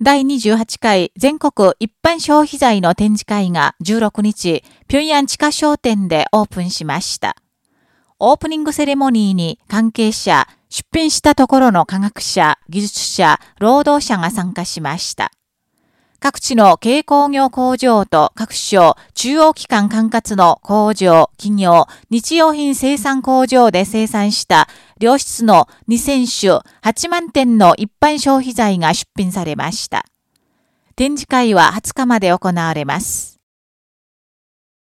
第28回全国一般消費財の展示会が16日、平壌地下商店でオープンしました。オープニングセレモニーに関係者、出品したところの科学者、技術者、労働者が参加しました。各地の軽工業工場と各省、中央機関管轄の工場、企業、日用品生産工場で生産した良質の2000種8万点の一般消費財が出品されました。展示会は20日まで行われます。